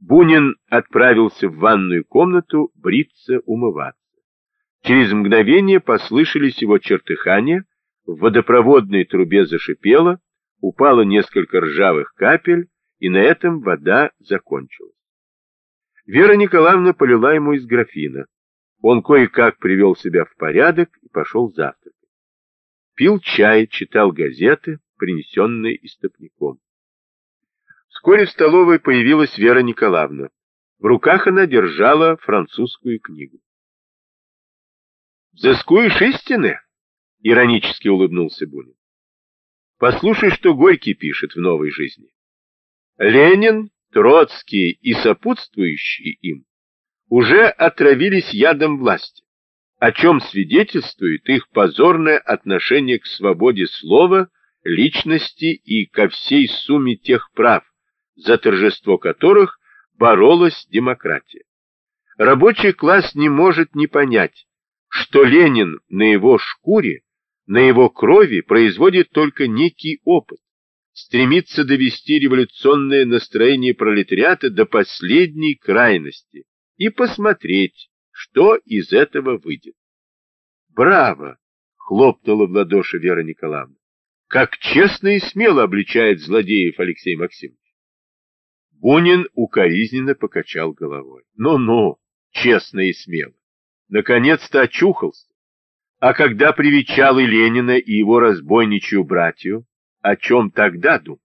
Бунин отправился в ванную комнату бриться, умываться. Через мгновение послышались его чертыхания, в водопроводной трубе зашипело, упало несколько ржавых капель, и на этом вода закончилась. Вера Николаевна полила ему из графина. Он кое-как привел себя в порядок и пошел завтракать. Пил чай, читал газеты, принесенные истопником. Вскоре в столовой появилась Вера Николаевна. В руках она держала французскую книгу. «Взыскуешь истины?» — иронически улыбнулся Бунин. «Послушай, что Горький пишет в «Новой жизни». Ленин, Троцкий и сопутствующие им уже отравились ядом власти, о чем свидетельствует их позорное отношение к свободе слова, личности и ко всей сумме тех прав, за торжество которых боролась демократия. Рабочий класс не может не понять, что Ленин на его шкуре, на его крови производит только некий опыт, стремится довести революционное настроение пролетариата до последней крайности и посмотреть, что из этого выйдет. «Браво!» — хлопнула в ладоши Вера Николаевна. «Как честно и смело обличает злодеев Алексей Максимович!» Бунин укоризненно покачал головой. «Ну-ну, честно и смело! Наконец-то очухался! А когда привечал и Ленина, и его разбойничью братью, о чем тогда думал?